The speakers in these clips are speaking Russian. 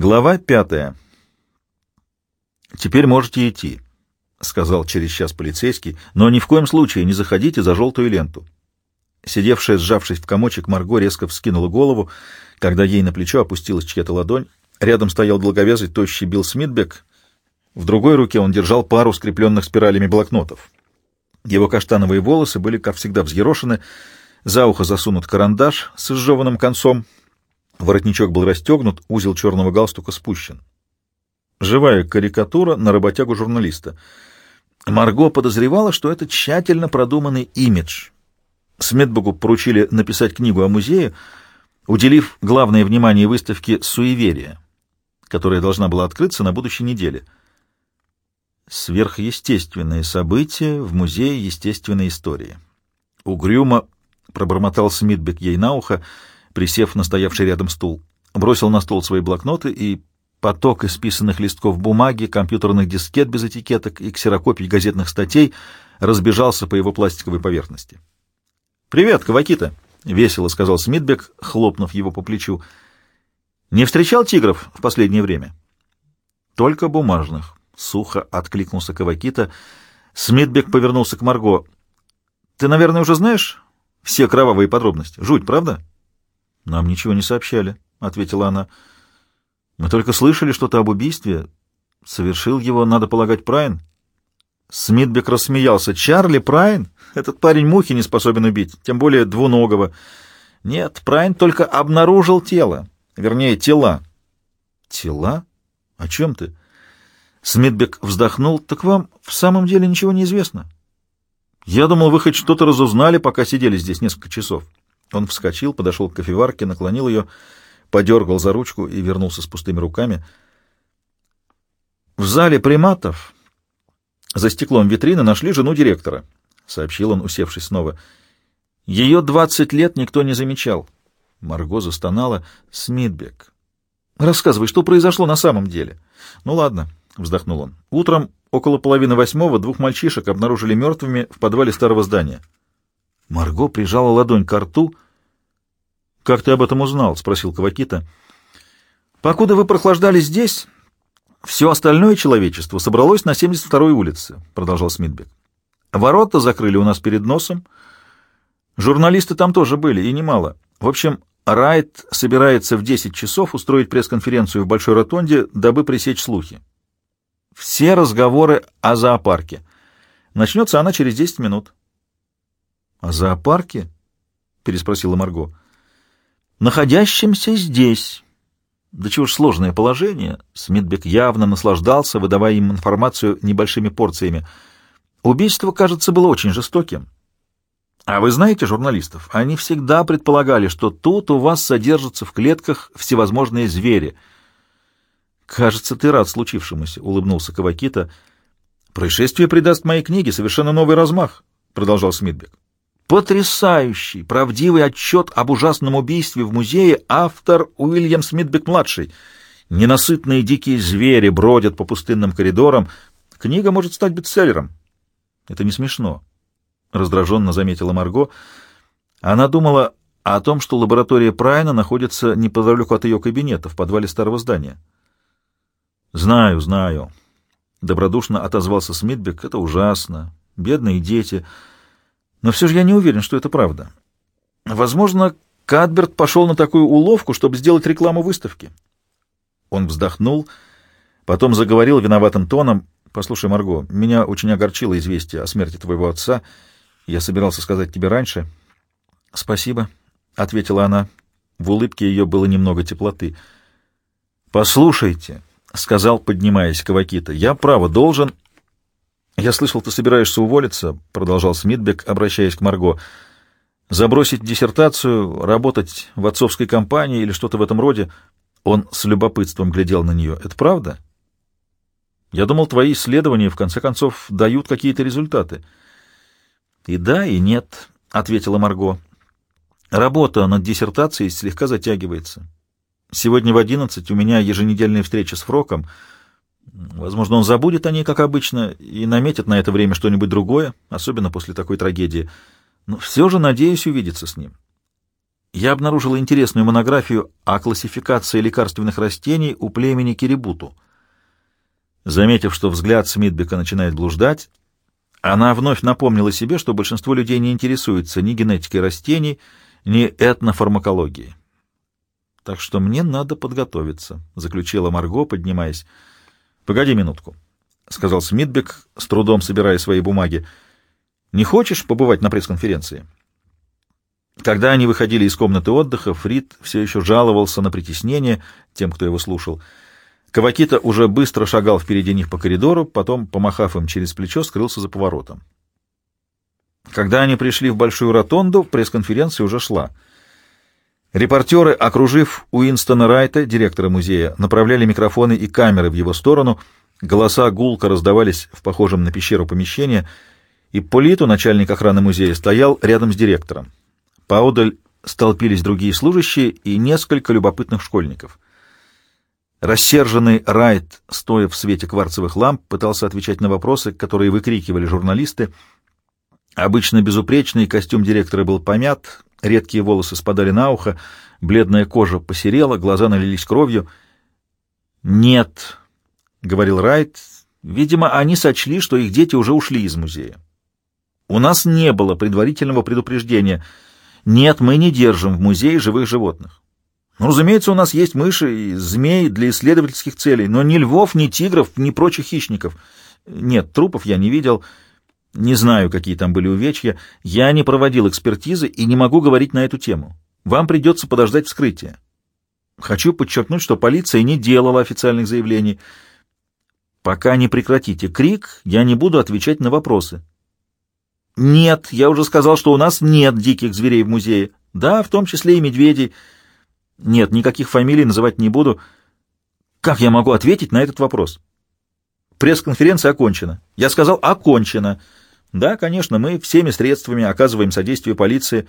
Глава пятая. «Теперь можете идти», — сказал через час полицейский, «но ни в коем случае не заходите за желтую ленту». Сидевшая, сжавшись в комочек, Марго резко вскинула голову, когда ей на плечо опустилась чья-то ладонь. Рядом стоял долговязый, тощий Билл Смитбек. В другой руке он держал пару скрепленных спиралями блокнотов. Его каштановые волосы были, как всегда, взъерошены, за ухо засунут карандаш с изжеванным концом, воротничок был расстегнут, узел черного галстука спущен. Живая карикатура на работягу журналиста. Марго подозревала, что это тщательно продуманный имидж. Сметбугу поручили написать книгу о музее, уделив главное внимание выставке «Суеверие», которая должна была открыться на будущей неделе. Сверхъестественные события в Музее естественной истории. Угрюмо пробормотал Смитбек ей на ухо, присев на стоявший рядом стул. Бросил на стол свои блокноты и поток исписанных листков бумаги, компьютерных дискет без этикеток и ксерокопий газетных статей разбежался по его пластиковой поверхности. «Привет, Кавакита!» — весело сказал Смитбек, хлопнув его по плечу. «Не встречал тигров в последнее время?» «Только бумажных», — сухо откликнулся Кавакита. Смитбек повернулся к Марго. «Ты, наверное, уже знаешь все кровавые подробности? Жуть, правда?» «Нам ничего не сообщали», — ответила она. Мы только слышали что-то об убийстве. Совершил его, надо полагать, Прайн. Смитбек рассмеялся. Чарли Прайн? Этот парень мухи не способен убить, тем более двуногого. Нет, Прайн только обнаружил тело. Вернее, тела. Тела? О чем ты? Смитбек вздохнул. Так вам в самом деле ничего не известно? Я думал, вы хоть что-то разузнали, пока сидели здесь несколько часов. Он вскочил, подошел к кофеварке, наклонил ее подергал за ручку и вернулся с пустыми руками. В зале приматов за стеклом витрины нашли жену директора, — сообщил он, усевшись снова. Ее двадцать лет никто не замечал. Марго застонала. Смитбек. Рассказывай, что произошло на самом деле. Ну ладно, — вздохнул он. Утром около половины восьмого двух мальчишек обнаружили мертвыми в подвале старого здания. Марго прижала ладонь к рту — «Как ты об этом узнал?» — спросил Кавакита. «Покуда вы прохлаждались здесь, все остальное человечество собралось на 72-й улице», — продолжал Смитбек. «Ворота закрыли у нас перед носом. Журналисты там тоже были, и немало. В общем, Райт собирается в 10 часов устроить пресс-конференцию в Большой Ротонде, дабы пресечь слухи. Все разговоры о зоопарке. Начнется она через 10 минут». «О зоопарке?» — переспросила Марго находящимся здесь. Да чего ж сложное положение. Смитбек явно наслаждался, выдавая им информацию небольшими порциями. Убийство, кажется, было очень жестоким. А вы знаете журналистов? Они всегда предполагали, что тут у вас содержатся в клетках всевозможные звери. Кажется, ты рад случившемуся, — улыбнулся Кавакита. Происшествие придаст моей книге совершенно новый размах, — продолжал Смитбек. Потрясающий, правдивый отчет об ужасном убийстве в музее автор Уильям Смитбек-младший. Ненасытные дикие звери бродят по пустынным коридорам. Книга может стать бестселлером. Это не смешно, — раздраженно заметила Марго. Она думала о том, что лаборатория Прайна находится неподалеку от ее кабинета, в подвале старого здания. «Знаю, знаю», — добродушно отозвался Смитбек. «Это ужасно. Бедные дети». Но все же я не уверен, что это правда. Возможно, Кадберт пошел на такую уловку, чтобы сделать рекламу выставки. Он вздохнул, потом заговорил виноватым тоном. «Послушай, Марго, меня очень огорчило известие о смерти твоего отца. Я собирался сказать тебе раньше». «Спасибо», — ответила она. В улыбке ее было немного теплоты. «Послушайте», — сказал, поднимаясь Кавакита, — «я, право, должен...» «Я слышал, ты собираешься уволиться», — продолжал Смитбек, обращаясь к Марго. «Забросить диссертацию, работать в отцовской компании или что-то в этом роде». Он с любопытством глядел на нее. «Это правда?» «Я думал, твои исследования, в конце концов, дают какие-то результаты». «И да, и нет», — ответила Марго. «Работа над диссертацией слегка затягивается. Сегодня в одиннадцать у меня еженедельная встреча с Фроком — Возможно, он забудет о ней, как обычно, и наметит на это время что-нибудь другое, особенно после такой трагедии. Но все же надеюсь увидеться с ним. я обнаружила интересную монографию о классификации лекарственных растений у племени Кирибуту. Заметив, что взгляд Смитбека начинает блуждать, она вновь напомнила себе, что большинство людей не интересуется ни генетикой растений, ни этнофармакологией. «Так что мне надо подготовиться», — заключила Марго, поднимаясь. «Погоди минутку», — сказал Смитбек, с трудом собирая свои бумаги. «Не хочешь побывать на пресс-конференции?» Когда они выходили из комнаты отдыха, Фрид все еще жаловался на притеснение тем, кто его слушал. Кавакита уже быстро шагал впереди них по коридору, потом, помахав им через плечо, скрылся за поворотом. Когда они пришли в большую ротонду, пресс-конференция уже шла. Репортеры, окружив Уинстона Райта, директора музея, направляли микрофоны и камеры в его сторону, голоса гулко раздавались в похожем на пещеру помещении, и Политу, начальник охраны музея, стоял рядом с директором. Поодаль столпились другие служащие и несколько любопытных школьников. Рассерженный Райт, стоя в свете кварцевых ламп, пытался отвечать на вопросы, которые выкрикивали журналисты. Обычно безупречный костюм директора был помят, редкие волосы спадали на ухо, бледная кожа посерела, глаза налились кровью. «Нет», — говорил Райт, — «видимо, они сочли, что их дети уже ушли из музея. У нас не было предварительного предупреждения — нет, мы не держим в музее живых животных. Ну, разумеется, у нас есть мыши и змеи для исследовательских целей, но ни львов, ни тигров, ни прочих хищников. Нет, трупов я не видел, не знаю, какие там были увечья. Я не проводил экспертизы и не могу говорить на эту тему. Вам придется подождать вскрытия. Хочу подчеркнуть, что полиция не делала официальных заявлений. Пока не прекратите крик, я не буду отвечать на вопросы. Нет, я уже сказал, что у нас нет диких зверей в музее. Да, в том числе и медведей. Нет, никаких фамилий называть не буду. Как я могу ответить на этот вопрос? Пресс-конференция окончена. Я сказал «окончена». Да, конечно, мы всеми средствами оказываем содействие полиции.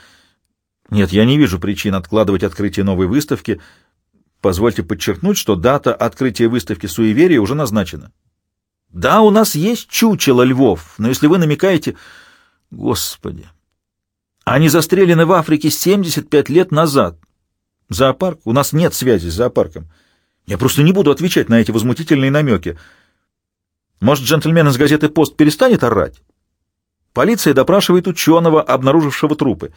Нет, я не вижу причин откладывать открытие новой выставки. Позвольте подчеркнуть, что дата открытия выставки «Суеверие» уже назначена. Да, у нас есть чучело львов, но если вы намекаете... Господи! Они застрелены в Африке 75 лет назад. Зоопарк? У нас нет связи с зоопарком. Я просто не буду отвечать на эти возмутительные намеки. Может, джентльмен из газеты «Пост» перестанет орать? Полиция допрашивает ученого, обнаружившего трупы.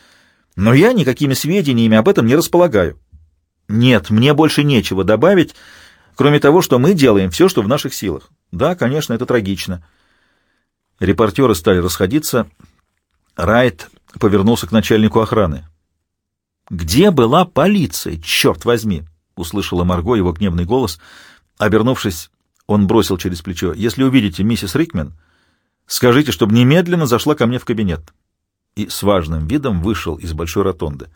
Но я никакими сведениями об этом не располагаю. Нет, мне больше нечего добавить, кроме того, что мы делаем все, что в наших силах. Да, конечно, это трагично. Репортеры стали расходиться. Райт повернулся к начальнику охраны. «Где была полиция, черт возьми?» — услышала Марго его гневный голос. Обернувшись, он бросил через плечо. «Если увидите миссис Рикмен, скажите, чтобы немедленно зашла ко мне в кабинет». И с важным видом вышел из большой ротонды.